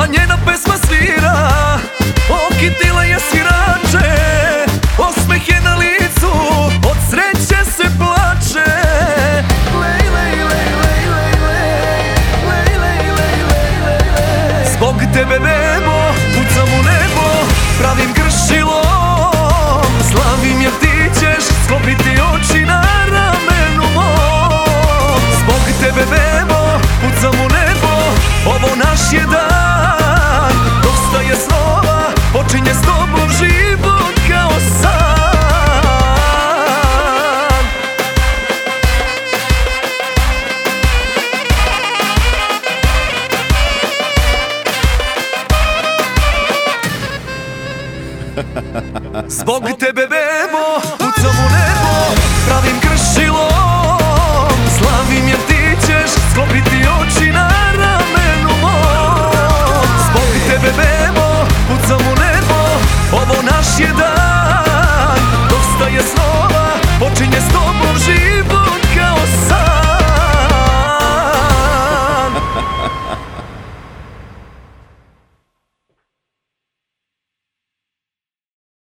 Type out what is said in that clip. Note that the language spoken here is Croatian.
Mañana pescas Zbog tebe bebo, pucam u nebo, pravim kršilo.